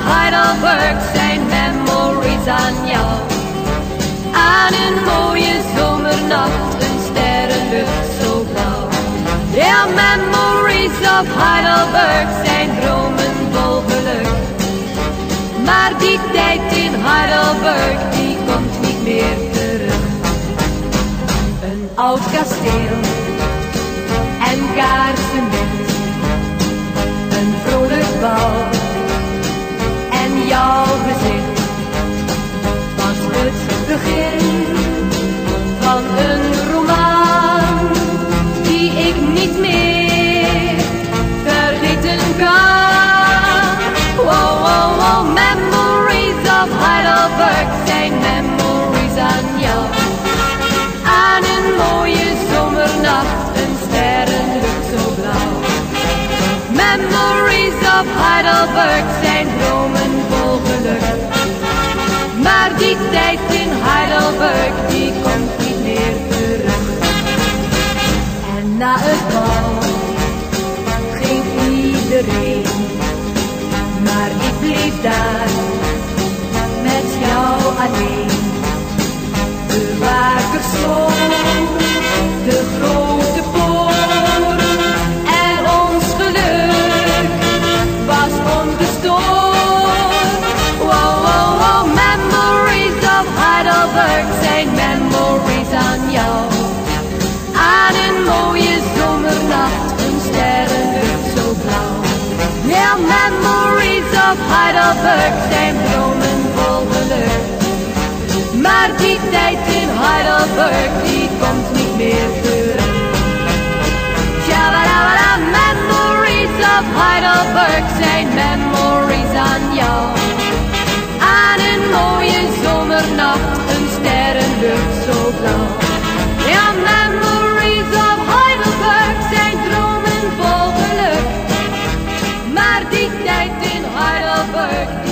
Heidelberg zijn memories aan jou. Aan een mooie zomernacht, een sterrenlucht zo blauw. Ja, memories of Heidelberg zijn dromen vol geluk. Maar die tijd in Heidelberg, die komt niet meer terug. Een oud kasteel en kaarsen. Van een roman die ik niet meer vergeten kan. Wow, wow, wow, memories of Heidelberg zijn memories aan jou. Aan een mooie zomernacht, een sterrenlucht zo blauw. Memories of Heidelberg zijn dromen vol geluk. Maar die tijd na het bal ging iedereen. Maar ik bleef daar op Heidelberg zijn dromen vol geluk. Maar die tijd in Heidelberg, die komt niet meer terug. Shabalabala, memories of Heidelberg zijn memories aan jou. Aan een mooie zomernacht, een sterrenlucht zo blauw. Ja, memories of Heidelberg zijn dromen vol geluk. Maar die tijd in like